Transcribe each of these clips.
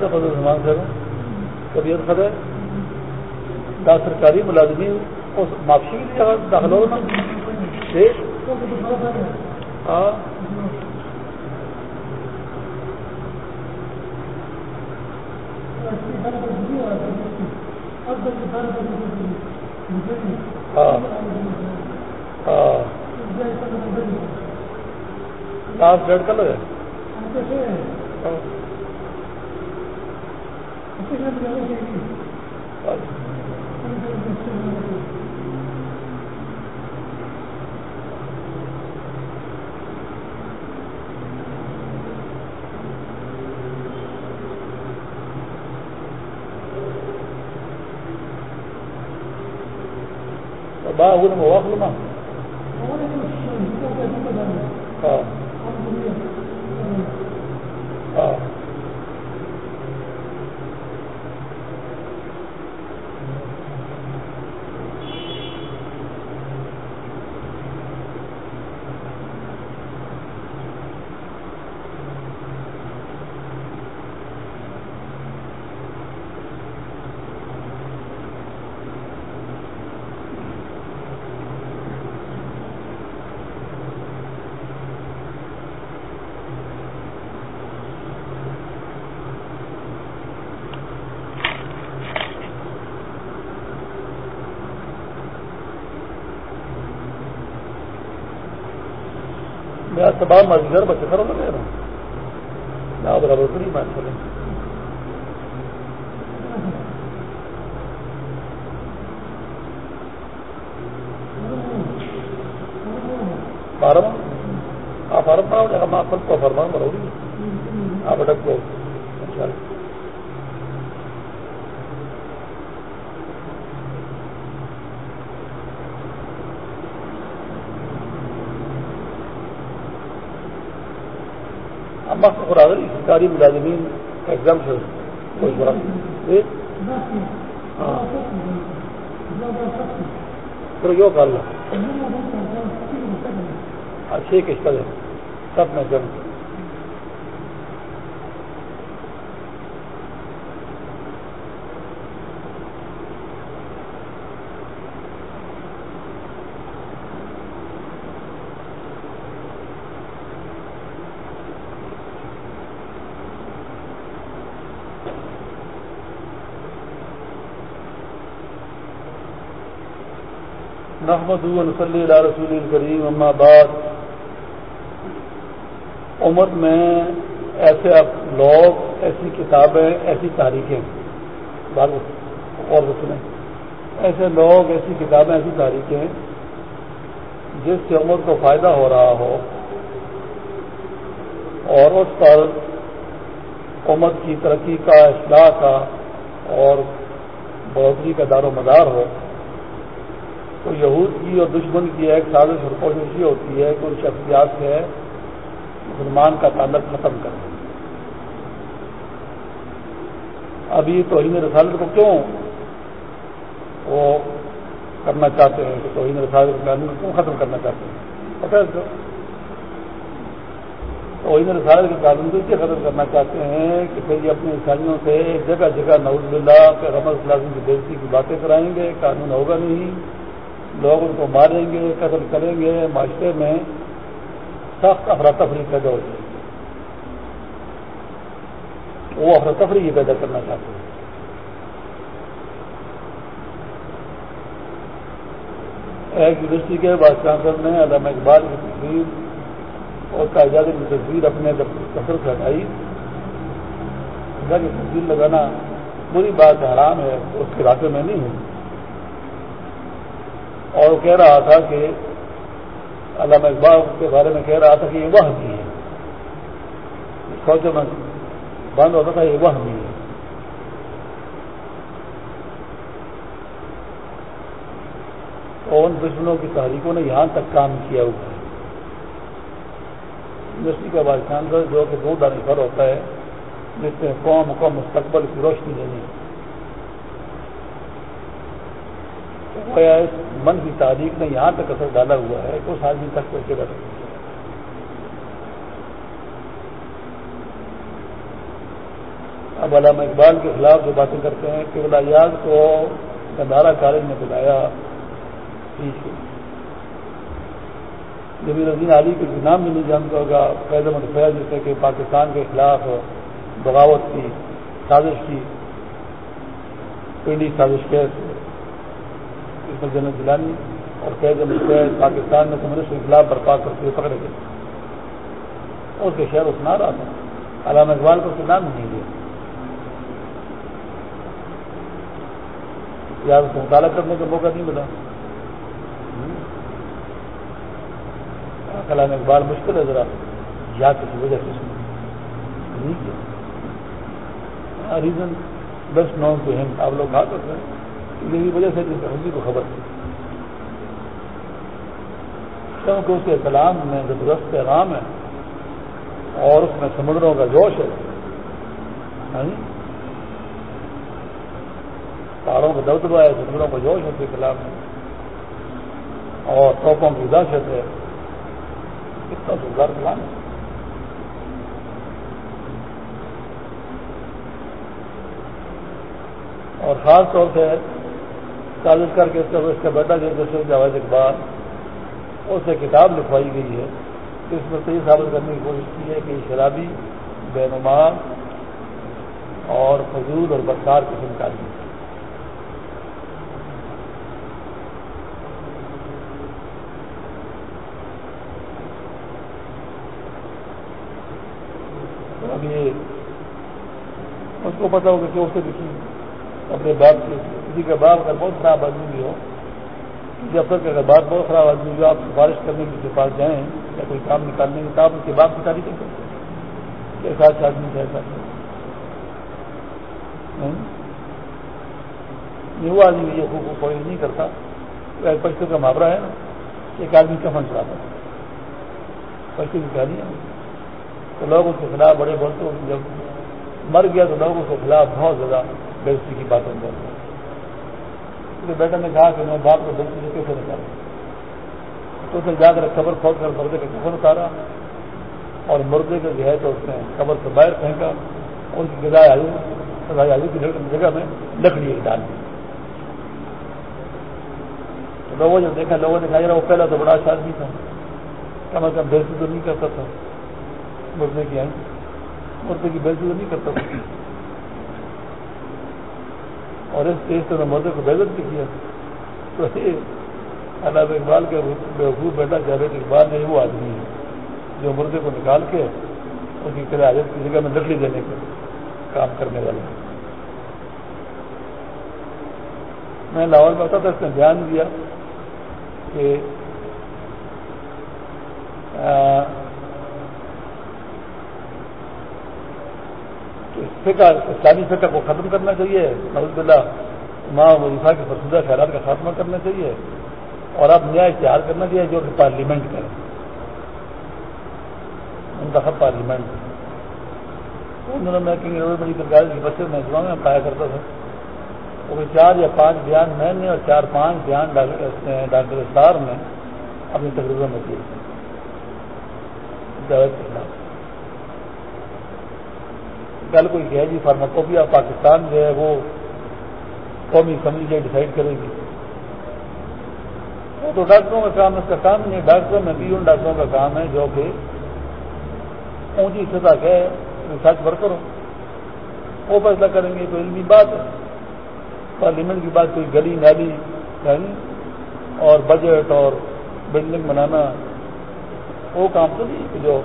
تو فضل رحمان سے طبیعت خطر دا سرکاری ملازمین معافی کی جگہ داخل ہونا۔ ہاں لاسٹ ڈیٹ کل ہے با اول ما واخلو اه میں مزیدار بچے کرو لگے نا۔ برابر کری میں چلے فارم؟ آپ فارم بناؤ آپ کو فرمان بناؤ آپ اٹک کو اچھا مخ خراغلی سرکاری ملازمین ایگزام سے کوئی برا پھر یو کر لو اچھے قسط ہے سب میں جم محمد صلی اللہ رسول الکریم اما بعد. عمر میں ایسے لوگ، ایسی کتابیں، ایسی تاریخیں اور سنیں ایسے لوگ، ایسی کتابیں، ایسی تاریخیں جس سے عمر کو فائدہ ہو رہا ہو اور اس پر امت کی ترقی کا، اصلاح کا اور بڑھوتری کا دار و مدار ہو تو یہود کی اور دشمن کی ایک سازش اور کوشش یہ ہوتی ہے کہ ان شخصیات سے مسلمان کا تعلق ختم کر دیں۔ ابھی توہین رسالت کو کیوں وہ کرنا چاہتے ہیں کہ توہین رسالت کو کیوں ختم کرنا چاہتے ہیں؟ پتہ ہے توہین رسالت کے قانون کو کیا ختم کرنا چاہتے ہیں کہ پھر یہ اپنے عیسائیوں سے جگہ جگہ نوز اللہ پہ رمض لازم کی بےزتی کی باتیں کرائیں گے، قانون ہوگا نہیں۔ لوگ ان کو ماریں گے، قتل کریں گے، معاشرے میں سخت افراتفری پیدا ہو جائے وہ افرتفری پیدا کرنا چاہتے ہیں۔ ایک یونیورسٹی کے وائس چانسلر نے علامہ اقبال کی تصویر اور قائداد کی تصویر اپنے دفتر سے ہٹائی۔ کی تصویر لگانا بری بات حرام ہے، اس کے علاقے میں نہیں ہوں اور وہ کہہ رہا تھا کہ علامہ اقبال کے بارے میں کہہ رہا تھا کہ یہ وہ بھی ہے میں بند ہوتا تھا، یہ وہ بھی ہے۔ اور ان دشمنوں کی تحریکوں نے یہاں تک کام کیا ہوا ہے۔ یونیورسٹی کا وائس چانسلر جو کہ دو دانی پر ہوتا ہے، جس سے قوم کو مستقبل کی روشنی دینی اس من کی تاریخ نے یہاں تک اثر ڈالا ہوا ہے کہ اس آدمی تک پہنچے گا اب علامہ اقبال کے خلاف جو باتیں کرتے ہیں کہ ولایات کو گندارا کالج نے بلایا۔ ٹھیک ہے۔ جبیر الدین علی کے نام بھی نہیں جانتا ہوگا، فیض احمد فیض جیسے کہ پاکستان کے خلاف بغاوت کی، سازش کی پنڈی سازش کیس اس میں جنرل جیلانی اور فیض احمد پاکستان میں کمیونسٹ کے خلاف برپا کرتے ہوئے پکڑے گئے اس کے شہر سنا رہا تھا۔ علامہ اقبال کو اس کے نام نہیں دیا۔ یا اس کو مطالعہ کرنے کا موقع نہیں ملا۔ کلام اقبال مشکل ہے ذرا۔ یا کسی وجہ سے۔ نہیں کیا ریزن بیسٹ نو ٹو ہم آپ لوگ کہا کرتے ہیں۔ یہی وجہ سے جس ہندی کو خبر تھی۔ کیونکہ اس کے کلام میں زبردست پیغام ہے اور اس میں سمندروں کا جوش ہے ہاں جی؟ پہاڑوں کا دبدبا ہے، سمندروں کا جوش ہے اس کے کلام میں۔ اور توپوں کی دہشت ہے۔ کتنا سندر کلام ہے۔ اور خاص طور سے کالج کر کے اس کا بیٹا جو دوسرے جاوید اقبال، اس سے کتاب لکھوائی گئی ہے۔ اس میں تو یہ ثابت کرنے کی کوشش کی ہے کہ شرابی بے نماز اور فضول اور بدکار قسم کا آدمی اس کو پتا ہوگا کہ اسے کسی اپنے باپ سے کسی کا باپ اگر بہت خراب آدمی بھی ہو، کسی افسر کا اگر باپ بہت خراب آدمی ہو، آپ سفارش کرنے کے پاس جائیں یا کوئی کام نکالنے کی تو آپ اس کے باپ کی تاریخ کر سکتے اچھا آدمی ہے ایسا اچھا ہاں؟ وہ آدمی یہ کوئی نہیں کرتا۔ پشتوں کا محاورہ ہے نا، ایک آدمی کفن چلاتا پشتوں کی کہانی ہے۔ تو لوگ اس کے خلاف بڑے بولتے جب مر گیا تو لوگوں کے خلاف بہت زیادہ بےزتی کی باتیں بولتے ہیں۔ بیٹا نے کہا کہ میں باپ کو بلتی سے کیسے نکالا تو اسے جا کر قبر کھول کر مردے کا کفن اتارا اور مردے کا جو ہے تو اس نے قبر سے باہر پھینکا۔ ان کی گدائے آئی سزائی آئی کی جگہ میں لکڑی ڈال دی۔ لوگوں نے دیکھا، لوگوں نے کہا وہ پہلا تو بڑا اچھا آدمی تھا۔ کم از کم بےزتی تو نہیں کرتا تھا۔ مردے کی مردے کی بےزتی تو نہیں کرتا تھا۔ اور اس چیز سے مردے کو بےزت بھی کیا۔ تو علامہ اقبال کے بےحبوب بیٹا جاوید اقبال نے وہ آدمی ہے، جو مردے کو نکال کے اس کی طرح حاجت کی جگہ میں لکڑی دینے کا کام کرنے والے۔ میں لاہور میں ہوتا تھا اس نے دھیان دیا کہ فقہ، اسلامی فقہ کو ختم کرنا چاہیے۔ نوز اللہ ماں وظیفہ کے فرسودہ خیالات کا خاتمہ کرنا چاہیے۔ اور اب نیا اشتہار کرنا چاہیے جو کہ پارلیمنٹ کرے۔ منتخب پارلیمنٹ۔ ان دنوں میں کنگ روڈ میڈیکل کالج کی بچے میں میں پایا کرتا تھا۔ وہ چار یا پانچ بیان میں نے اور چار پانچ بیان ڈاکٹر اسٹار نے اپنی تقریبوں میں کیے جاوید کے خلاف کل کوئی کہ جی فارماکوپیا پاکستان جو ہے وہ قومی اسمبلی سے ڈسائڈ کرے گی۔ وہ تو ڈاکٹروں کا کام اس کا کام نہیں ہے۔ ڈاکٹروں میں بھی ان ڈاکٹروں کا کام ہے جو کہ اونچی سطح کے ریسرچ ورکر ہو وہ فیصلہ کریں گے تو علمی بات ہے۔ پارلیمنٹ کی بات کوئی گلی نالی اور بجٹ اور بلڈنگ بنانا، وہ کام تو نہیں کہ جو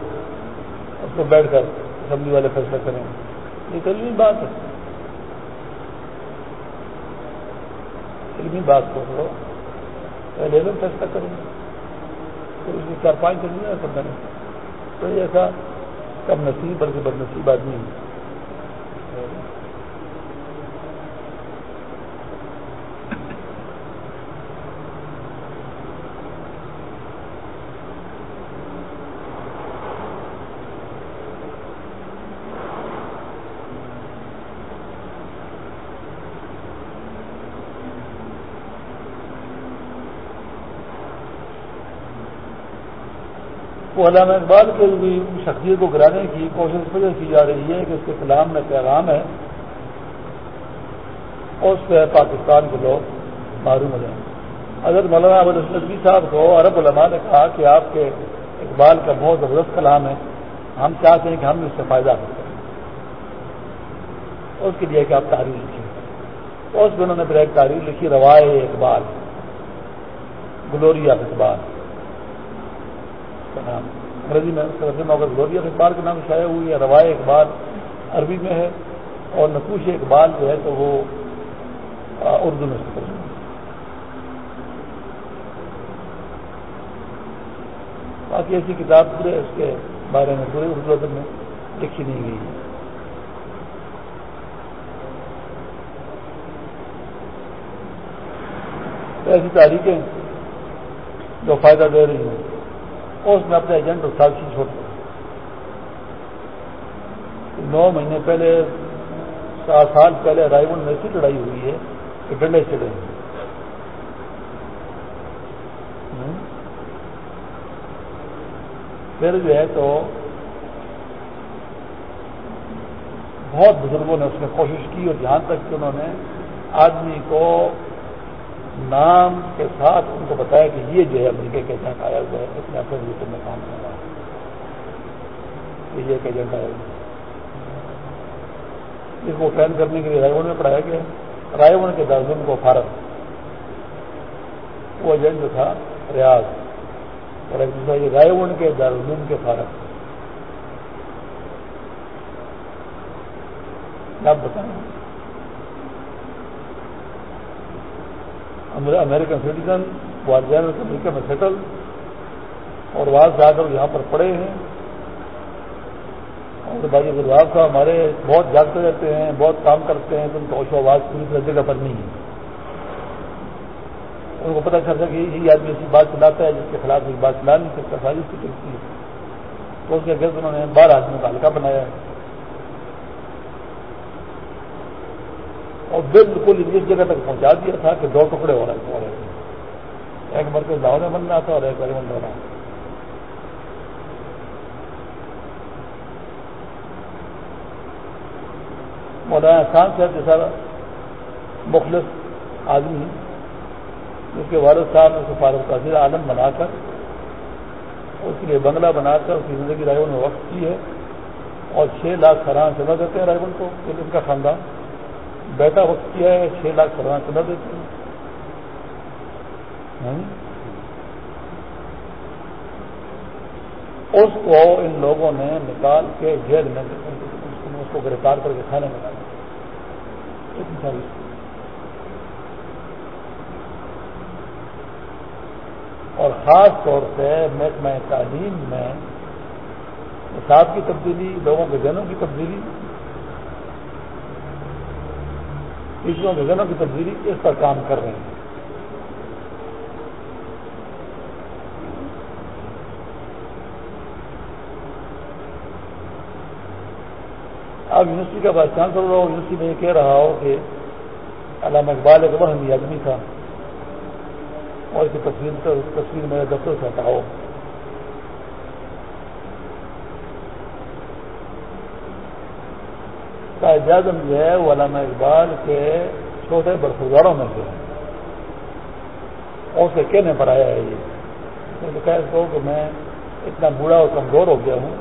اس کو بیٹھ کر اسمبلی والے فیصلہ کریں۔ یہ تو علمی بات ہے۔ علمی بات کو لو میں فیصلہ کروں گا تو اس میں چار پانچ دن نہیں میں تو یہ ایسا کم نصیب، بلکہ بد نصیب آدمی ہے۔ وہ علامہ اقبال کے بھی شخصیت کو گرانے کی کوشش اس وجہ کی جا رہی ہے کہ اس کے کلام میں پیغام ہے اس پہ پاکستان کے لوگ معروم ہو جائیں حضرت مولانا ابو ندوی صاحب کو عرب علماء نے کہا کہ آپ کے اقبال کا بہت زبردست کلام ہے، ہم چاہتے ہیں کہ ہم اس سے فائدہ حاصل کریں۔ اس کے لیے کہ آپ تحریر لکھیں۔ اس میں انہوں نے پھر ایک تحریر لکھی، روائے اقبال گلوریا اقبال۔ انگریزی میں موقع لوہیا اقبال کے نام شائع ہوئی ہے روائے اقبال عربی میں ہے اور نقوش اقبال جو ہے تو وہ اردو میں سفر باقی ایسی کتاب پورے اس کے بارے میں پورے اردو ادب میں لکھی نہیں گئی ہے۔ ایسی تاریخیں جو فائدہ دے رہی ہیں۔ اس میں اپنے ایجنٹ اور سازشی چھوڑ دیا نو مہینے پہلے سات سال پہلے رائے میں ایسی لڑائی ہوئی ہے کہ ڈنڈے چڑے ہیں پھر جو ہے تو بہت بزرگوں نے اس میں کوشش کی اور جہاں تک کہ انہوں نے آدمی کو نام کے ساتھ ان کو بتایا کہ یہ جو ہے امریکہ کے ایجنٹ آیا ہوا ہے اتنے اپنے ریٹن میں کام کر رہا ہے۔ یہ ایک ایجنٹ آیا ہوا اس کو ٹرین کرنے کے لیے رائے میں پڑھایا گیا۔ رائے کے دارالعلوم کو فارغ۔ وہ ایجنٹ جو تھا ریاض۔ اور ایک دوسرا یہ رائے کے دارالعلوم کے فارغ۔ آپ بتائیں۔ امریکن سٹیزن والدین امریکہ میں سیٹل اور وہاں سے آ کر یہاں پر پڑے ہیں۔ اور بھائی گرواز صاحب ہمارے بہت جاگتے رہتے ہیں، بہت کام کرتے ہیں، تو ان کا اوشو آواز پوری طرح جگہ پر نہیں ہے۔ ان کو پتہ چلتا کہ یہی آدمی ایسی بات چلاتا ہے جس کے خلاف ایک بات چلا نہیں سکتا سازش کی چلتی ہے۔ تو اس کے گرد انہوں نے بارہ آدمیوں کا ہلکا بنایا ہے۔ اور بالکل اس جگہ تک پہنچا دیا تھا کہ دو ٹکڑے ہو رہے تھے ایک مرکز لاہور میں بن رہا تھا اور ایک بار بن رہا مولانا خان صاحب جیسا مخلص آدمی اس کے والد صاحب نے اسے فاروق عالم بنا کر، اس کے لیے بنگلہ بنا کر، اس کی زندگی رائے نے وقت کی ہے۔ اور چھ لاکھ سران سما دیتے ہیں رائے کو ان کا خاندان۔ بیٹا وقت کیا ہے؟ چھ لاکھ سرونا چلا دیتے ہیں۔ ہاں جی؟ اس کو ان لوگوں نے نکال کے جیل میں اس کو گرفتار کر کے کھانے میں ڈالا۔ ساری اور خاص طور سے محکمہ تعلیم میں حساب کی تبدیلی، لوگوں کے ذہنوں کی تبدیلی۔ ٹیچروں کے ذہنوں کی تبدیلی اس پر کام کر رہے ہیں۔ اب یونیورسٹی کا وائس چانسلر ہو یونیورسٹی میں یہ کہہ رہا ہو کہ علامہ اقبال ایک وہمی آدمی تھا اور اس کی تصویر تصویر میرے دفتر سے ہٹاؤ۔ اعظم جو ہے وہ علامہ اقبال کے چھوٹے برفداروں میں سے اور اسے کہنے پر آیا ہے یہ۔ کو کہ میں اتنا بوڑھا اور کمزور ہو گیا ہوں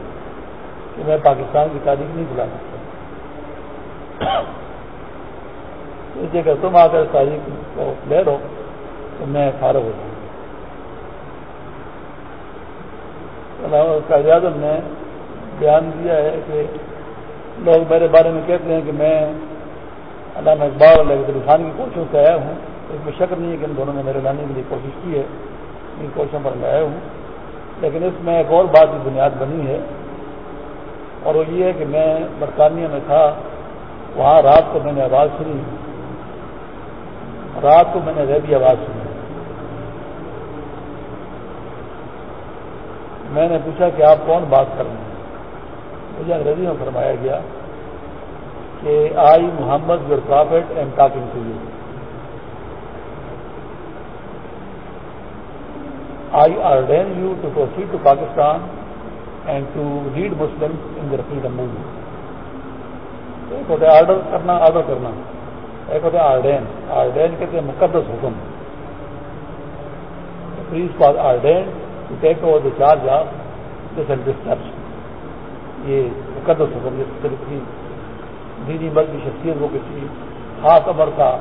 کہ میں پاکستان کی تاریخ نہیں بلا سکتا۔ اس جگہ تم آ کر تاریخ کو لے لو تو میں فارغ ہو جاؤں۔ قائد اعظم نے بیان دیا ہے کہ لوگ میرے بارے میں کہتے ہیں کہ میں علامہ اقبال علیہ خان کی کوششوں سے آیا ہوں، اس میں شک نہیں ہے کہ ان دونوں نے میرے لانے کے لیے کوشش کی ہے، ان کوششوں پر میں آیا ہوں۔ لیکن اس میں ایک اور بات کی بنیاد بنی ہے، اور وہ یہ ہے کہ میں برطانیہ میں تھا، وہاں رات کو میں نے آواز سنی۔ رات کو میں نے ریبی آواز سنی۔ میں نے پوچھا کہ آپ کون بات کر رہے ہیں؟ مجھے انگریزی میں فرمایا گیا کہ I Muhammad your prophet and talking to you. I ordain you to proceed to Pakistan and to lead Muslim in their freedom movement. ایک ہوتا ہے آرڈر کرنا آرڈر کرنا۔ ایک ہوتا ہے آرڈین۔ آرڈین کہتے ہیں مقدس حکم۔ Please for ordain to take over the charge of this and this یہ مقدس حکم جس طرح کی۔ دینی مرد کی شخصیت کو کسی خاص عمر کا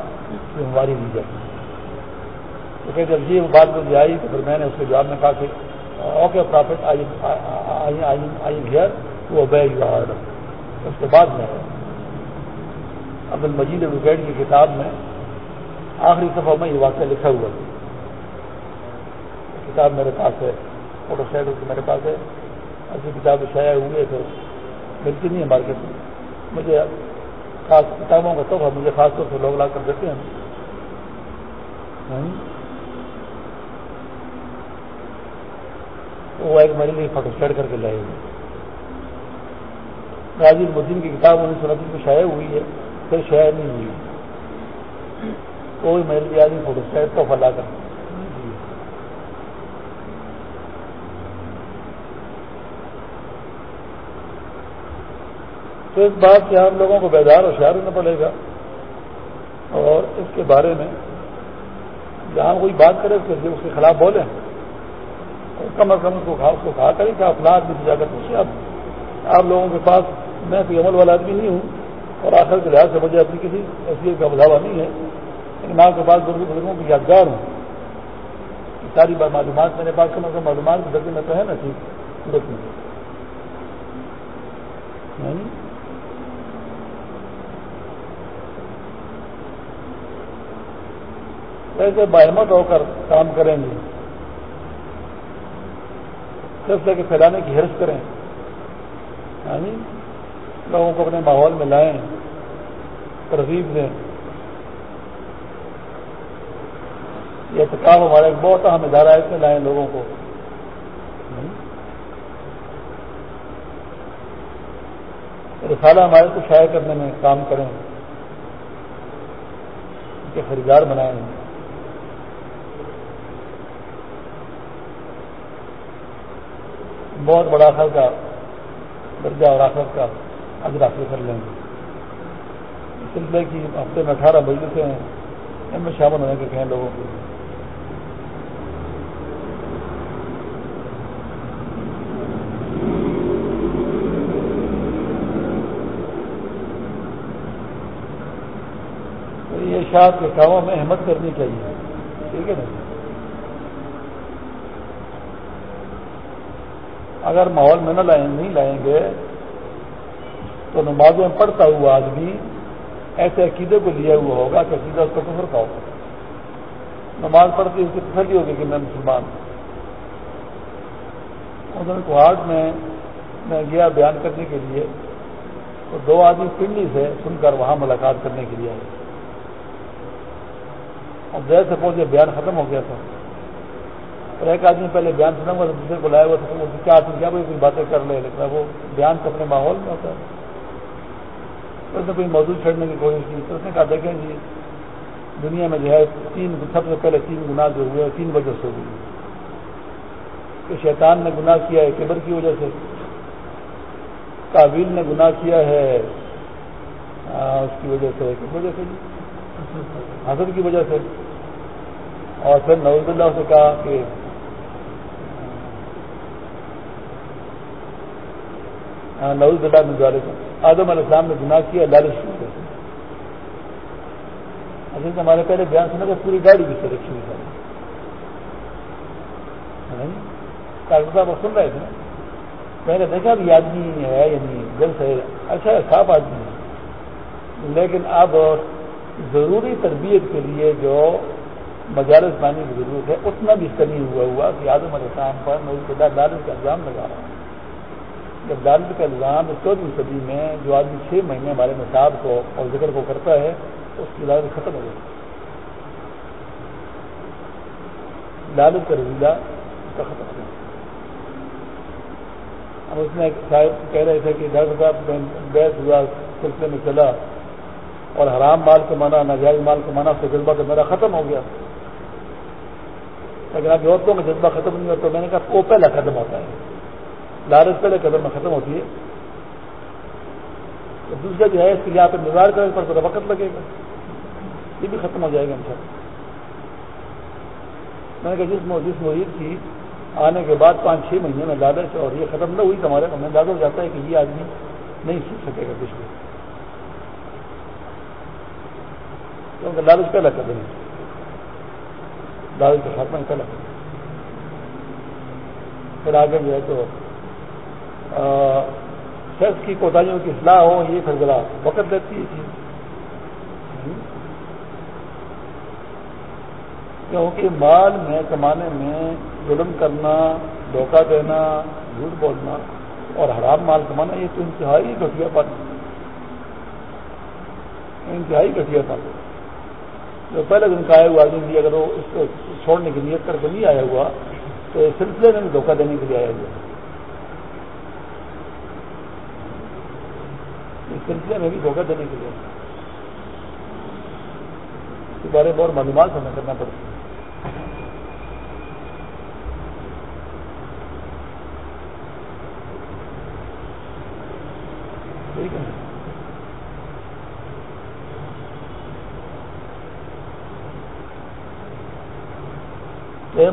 ذمہ دی جائے تو کہ جب یہ بات مجھے آئی تو پھر میں نے اس کے جواب میں کہا کہ okay prophet I here to obey you order اس کے بعد میں عبد المجید ایڈوکیٹ کی کتاب میں آخری صفحہ میں یہ واقعہ لکھا ہوا ہے۔ کتاب میرے پاس ہے، فوٹو سیٹ میرے پاس ہے۔ ایسی کتاب شائع ہوئی تو ملتی نہیں ہے مارکیٹ میں۔ مجھے خاص کتابوں کا تحفہ، مجھے خاص طور سے لوگ لا کر دیتے ہیں۔ وہ ایک میرے لیے فوٹو اسٹیٹ کر کے لائے ہوئے۔ راجی الدین کی کتاب انیس سو نبے میں شائع ہوئی ہے، پھر شائع نہیں ہوئی۔ کوئی میرے لیے آدمی فوٹو اسٹیٹ تو فلا کر تو اس بات سے آپ لوگوں کو بیدار ہوشیار ہونا پڑے گا۔ اور اس کے بارے میں جہاں کوئی بات کرے اس کے خلاف بولیں۔ کم از کم اس کو اس کو کہا کریں کہ آپ لاکھ بھی جا کر پوچھیں آپ۔ آپ لوگوں کے پاس میں کوئی عمل والا آدمی نہیں ہوں اور آخر کے لحاظ سے مجھے اپنی کسی حیثیت کا بڑھاوا نہیں ہے، لیکن آپ کے پاس بزرگوں کی یادگار ہوں۔ ساری بار معلومات میرے پاس کم از کم معلومات کے درجے میں تو ہے نا، ٹھیک۔ صورت میں۔ یعنی ویسے باہمت ہو کر کام کریں گے۔ سلسلے کے پھیلانے کی حرص کریں۔ یعنی لوگوں کو اپنے ماحول میں لائیں، ترغیب دیں۔ یہ احتکاب ہمارا ایک بہت اہم ادارہ ہے، اس میں لائیں لوگوں کو۔ رسالہ ہمارے کو شائع کرنے میں کام کریں، ان کے خریدار بنائیں۔ بہت بڑا خر کا درجہ اور آخر کا اگر حاصل کر لیں گے۔ اس سلسلے کی ہفتے میں اٹھارہ بجے ہیں۔ ان میں شامل ہونے کے کہیں لوگوں کو یہ شاید کے کاموں میں احمد کرنی چاہیے۔ ٹھیک ہے نا؟ اگر ماحول میں نہ لائیں نہیں لائیں گے، تو نمازیں پڑھتا ہوا آدمی ایسے عقیدے کو لیا ہوا ہوگا کہ عقیدہ اس کا کفر کا ہوگا۔ نماز پڑھتی اس کی تسلی ہوگی کہ میں مسلمان ہوں۔ ادھر کوہاٹ میں میں گیا بیان کرنے کے لیے، تو دو آدمی پنڈی سے سن کر وہاں ملاقات کرنے کے لیے آئے۔ اور دیر سے پہنچے، بیان ختم ہو گیا تھا۔ اور ایک آدمی پہلے بیان سنا ہوا دوسرے کو لایا ہوا تھا کیا آدمی کیا کوئی باتیں کر لے، لیکن وہ بیان تو اپنے ماحول میں ہوتا ہے۔ اس نے کوئی موضوع چھڑنے کی کوشش کی، تو اس نے کہا، دیکھیں جی دنیا میں جو ہے، تین سب سے پہلے تین گنا جو ہوئے، تین وجہ سے ہوئی کہ شیطان نے گناہ کیا ہے، کبر کی وجہ سے۔ کابل نے گناہ کیا ہے اس کی وجہ سے، کس وجہ سے جی؟ حضرت کی وجہ سے۔ اور پھر نوز اللہ سے کہا کہ نوز اللہ میں آدم علیہ السلام نے گناہ کیا، لالچ کی وجہ سے نے ہمارے پہلے بیان سنا کہ پوری گاڑی بھی سلیکشن ڈاکٹر ہاں جی؟ صاحب سن رہے تھے میں نے دیکھا بھی آدمی ہے یعنی دل سے اچھا صاف آدمی ہے۔ لیکن اب ضروری تربیت کے لیے جو مجالس پانی کی ضرورت ہے، اتنا بھی اس ہوا ہوا کہ آدم علیہ السلام پر میں اس دالت کا الزام لگا رہا ہوں جب دالت کا الزام چودہویں صدی میں جو آدمی چھ مہینے ہمارے نصاب کو اور ذکر کو کرتا ہے، اس کی لالچ ختم ہو گئی۔ لالچ کا رضیلا اس کا ختم ہو گیا۔ ہم اس میں کہہ رہے تھے کہ ڈاکٹر صاحب بیس ہوا، سلسلے میں چلا اور حرام مال کو ناجائز مال کو مانا تو جذبہ تو میرا ختم ہو گیا۔ لیکن اب عورتوں میں جذبہ ختم نہیں ہوا تو میں نے کہا وہ پہلا ختم ہوتا ہے۔ لالچ پہلے قدم میں ختم ہوتی ہے۔ تو دوسرا جو ہے، اس کے لیے آپ انتظار کریں پر تو وقت لگے گا۔ یہ بھی ختم ہو جائے گا ان شاء اللہ میں نے کہا، جس جس مرید کی آنے کے بعد پانچ چھ مہینے میں لالچ اور یہ ختم نہ ہوئی تو ہمارے ہمیں اندازہ ہو جاتا ہے کہ یہ آدمی نہیں سیکھ سکے گا کچھ بھی۔ کیونکہ لالچ پہلا قدم ہے لالچ کا خاتمہ پہلا قدم پھر آگے جو ہے تو شخص کی کوتاہیوں کی اصلاح ہو، یہ پھر ذرا وقت دیتی ہے چیز کیونکہ مال میں کمانے میں ظلم کرنا، دھوکہ دینا، جھوٹ بولنا اور حرام مال کمانا، یہ تو انتہائی گٹیا پن انتہائی گٹیا پن جو پہلے دن کا آیا ہوا آدمی بھی اگر وہ اس کو چھوڑنے کی نیت کر کے نہیں آیا ہوا، تو اس سلسلے میں دھوکہ دینے کے لیے آیا ہوا۔ اس سلسلے میں بھی دھوکہ دینے کے لیے اس کے بارے میں اور معلومات ہمیں کرنا پڑتا ہے۔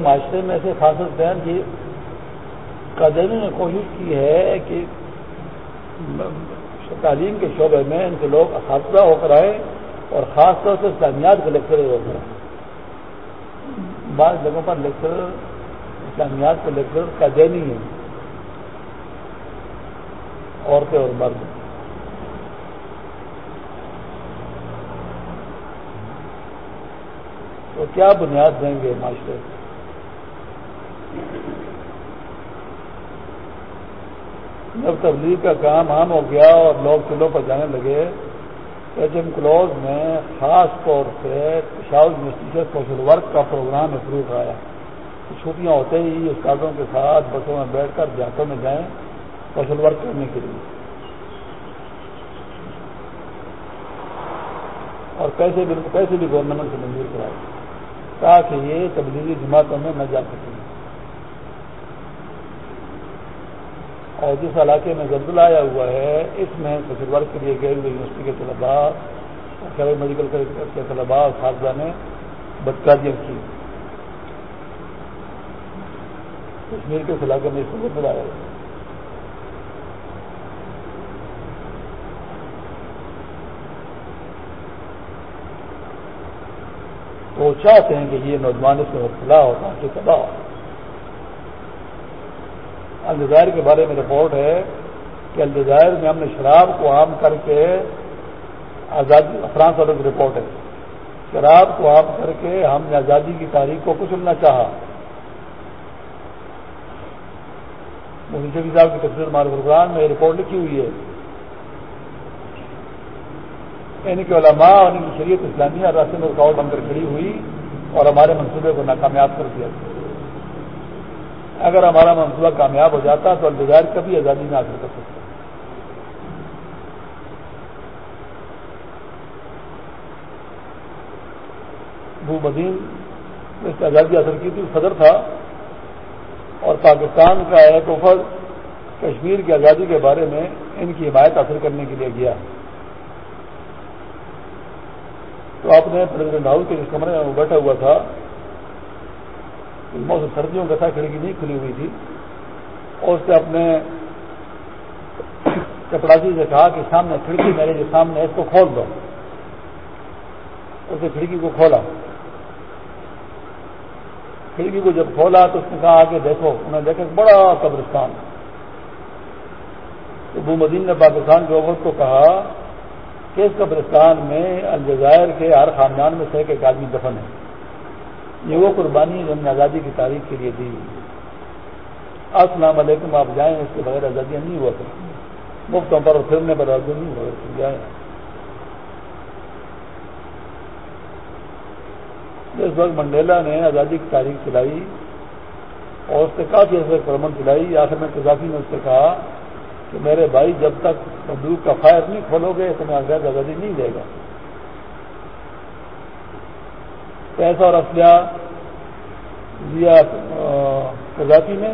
معاشرے میں ایسے خاص بیان کی قدمی نے کوشش کی ہے کہ تعلیم کے شعبے میں ان کے لوگ اساتذہ ہو کر آئے اور خاص طور سے اسلامیات کے لیکچر ہو کر بعض جگہوں پر لیکچر اسلامیات کے لیکچر کا دینی ہے۔ عورتیں اور مرد۔ تو کیا بنیاد دیں گے معاشرے؟ جب تبلیغ کا کام عام ہو گیا اور لوگ چلوں پر جانے لگے۔ ایچ ایم کلوز میں خاص طور سے پشاور یونیورسٹی سے سوشل ورک کا پروگرام اپروو آیا چھٹیاں ہوتے ہی استادوں کے ساتھ بسوں میں بیٹھ کر دیہاتوں میں جائیں سوشل ورک کرنے کے لیے۔ اور پیسے بھی پیسے بھی گورنمنٹ سے منظور کرائے تاکہ یہ تبدیلی جماعتوں میں نہ جا سکیں جس علاقے میں زلزلہ آیا ہوا ہے، اس میں سوشل ورک کے لیے گئے ہوئے یونیورسٹی کے طلباء اور میڈیکل کے طلباء اور اساتذہ نے بدکاریاں کی۔ کشمیر کے اس علاقے میں اس کو زلزلہ آیا۔ تو چاہتے ہیں کہ یہ نوجوان اس میں مبتلا ہوتا کہ تباہ ہو۔ الجزائر کے بارے میں رپورٹ ہے کہ الجزائر میں ہم نے شراب کو عام کر کے آزادی فرانس والوں کی رپورٹ ہے۔ شراب کو عام کر کے ہم نے آزادی کی تاریخ کو کچلنا چاہا۔ شفی صاحب کی تفصیل مارکان میں یہ رپورٹ لکھی ہوئی ہے۔ یعنی ان کے علماء اور ان کی شریعت اسلامیہ راستے میں رکاوٹ بن کر کھڑی ہوئی اور ہمارے منصوبے کو ناکامیاب کر دیا۔ اگر ہمارا منصوبہ کامیاب ہو جاتا تو الجزائر کبھی آزادی نہ حاصل کر سکتا۔ وہ بدین اس نے آزادی حاصل کی تھی صدر تھا۔ اور پاکستان کا ایک وفد کشمیر کی آزادی کے بارے میں ان کی حمایت حاصل کرنے کے لیے گیا۔ تو آپ نے پریزیڈنٹ راہل کے جس کمرے میں وہ بیٹھا ہوا تھا موسم سردیوں کا تھا کھڑکی نہیں کھلی ہوئی تھی۔ اور اس نے اپنے چپڑاسی سے کہا کہ سامنے کھڑکی میرے جو سامنے اس کو کھول دو۔ اسے کھڑکی کو کھولا۔ کھڑکی کو جب کھولا تو اس نے کہا آگے دیکھو، انہوں نے دیکھا بڑا قبرستان۔ ابو مدین نے پاکستان کے عورت کو کہا کہ اس قبرستان میں الجزائر کے ہر خاندان میں سے ایک آدمی دفن ہے۔ یہ وہ قربانی ہے جو ہم نے آزادی کی تاریخ کے لیے دی السلام علیکم، آپ جائیں، اس کے بغیر آزادیاں نہیں ہوا سکتی مفتوں پر اور پھرنے پر آزادی نہیں ہوا سکتی جائیں۔ اس وقت منڈیلا نے آزادی کی تاریخ چلائی اور اس سے کافی عرصے پرمن چلائی۔ آخر میں قذافی نے اس سے کہا کہ میرے بھائی، جب تک بندوق کا فائر نہیں کھولو گے تو میں آزاد آزادی نہیں دے گا۔ پیسہ اور اسلحہ دیا قذافی نے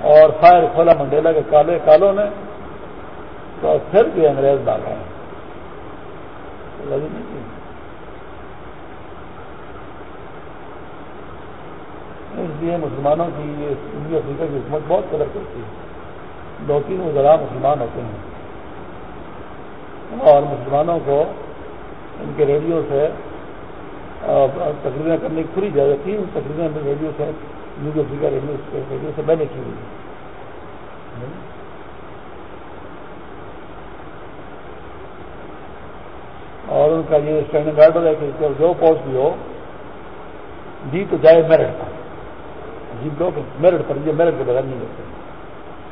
اور فائر کھولا منڈیلا کے کالے کالوں نے تو پھر بھی انگریز بھاگا ہے اس لیے مسلمانوں کی یہ افریقہ کی حکومت بہت قدر کرتی ہے۔ دو تین وزراء مسلمان ہوتے ہیں۔ اور مسلمانوں کو ان کے ریڈیو سے تقریریں کرنے کی پوری جائے تین تقریریں ریڈیو سے، نیوز افریقہ ریڈیو ریڈیو سے میں نے کی ہوئی۔ اور ان کا یہ اسٹینڈنگ آرڈر ہے کہ جو پوسٹ بھی ہو جی تو جائے میرٹ عجیب لوگ میرٹ پر، یہ میرٹ کے بغیر نہیں لیتے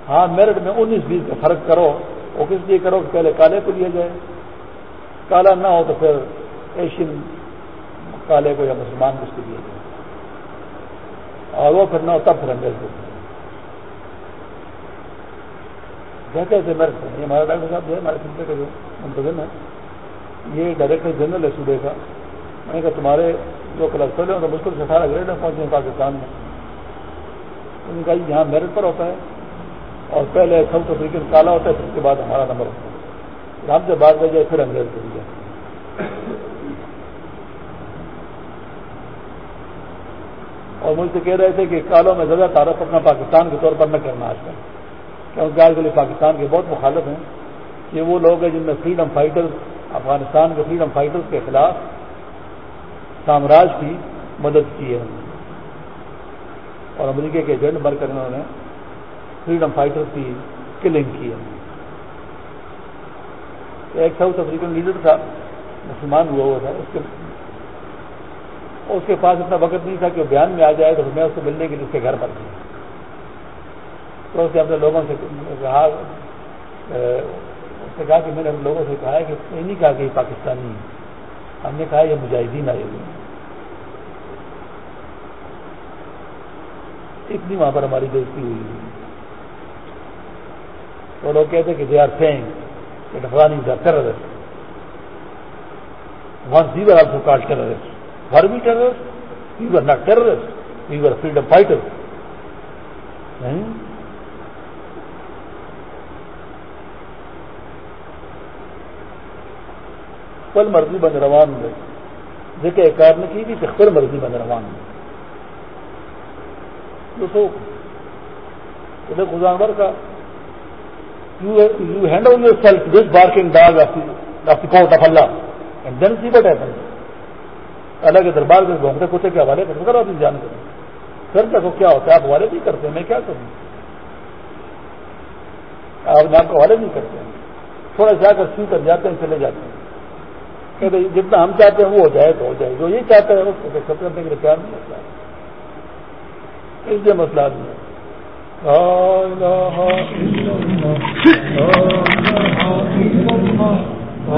ہاں میرٹ میں انیس بیس کا فرق کرو، وہ کس لیے کرو کہ پہلے کالے کو لیا جائے۔ کالا نہ ہو تو پھر ایشین کالے کو یا مسلمان کو اس کو دیا جائے اور وہ پھر نہ ہو تب پھر انگریز کو۔ کہتے تھے میرٹ یہ ہمارا ڈاکٹر صاحب جو ہے، ہمارے سلسلے کا جو منتظم ہے، یہ ڈائریکٹر جنرل ہے صوبے کا۔ میں نے کہا، تمہارے جو کلسٹر ہیں تو مشکل سے اٹھارہ گریڈ میں پہنچے ہیں پاکستان میں۔ انہوں نے کہا یہاں میرٹ پر ہوتا ہے۔ اور پہلے ساؤتھ افریقن کالا ہوتا ہے، پھر اس کے بعد ہمارا نمبر ہوتا ہے۔ ہم سے بات کر جائے پھر انگریز کو دیا اور مجھ سے کہہ رہے تھے کہ کالوں میں زیادہ تعارف اپنا پاکستان کے طور پر نہ کرنا آج کل۔ کیونکہ آج کل پاکستان کے بہت مخالف ہیں کہ وہ لوگ ہیں جن میں فریڈم فائٹر افغانستان کے فریڈم فائٹرز کے خلاف سامراج کی مدد کی ہے۔ اور امریکہ کے ایجنٹ بن کر انہوں نے فریڈم فائٹر کی کلنگ کی ہے۔ ایک ساؤتھ افریقن لیڈر تھا، مسلمان ہوا ہوا تھا، اس کے اس کے پاس اتنا وقت نہیں تھا کہ وہ بیان میں آ جائے تو میں اس سے ملنے کے لیے اس کے گھر پر گیا تو اس نے اپنے لوگوں سے کہا اس نے کہا کہ میں نے اپنے لوگوں سے کہا ہے کہ یہ نہیں کہا کہ یہ پاکستانی ہے ہم نے کہا یہ مجاہدین آئے ہوئے ہیں۔ اتنی وہاں پر ہماری بےزتی ہوئی۔ تو لوگ کہتے کہ دے آر سینگ کہ Afghani the terrorist ones we also call terrorist were be terrorist we were not terrorist we were freedom fighter خپل مرضی بن روان دے۔ دیکھے کار نے کی بھی خپل مرضی بن روان دے۔ جانور کا۔ You hand over yourself this barking dog of the court of Allah and then see but ہے اللہ کے دربار میں گھومتے کتے کے حوالے کر سکر آپ جان کریں۔ پھر تک کیا ہوتا ہے، آپ حوالے نہیں کرتے، میں کیا کروں؟ آپ آپ کو حوالے نہیں کرتے تھوڑا جا کر سو کر جاتے ہیں، چلے جاتے ہیں۔ کہ جتنا ہم چاہتے ہیں وہ ہو جائے، تو ہو جائے۔ جو یہ چاہتا ہے، اس کو سب کرنے کے لیے پیار نہیں ہوتا۔ ہے اس لیے مسئلہ نہیں ہے۔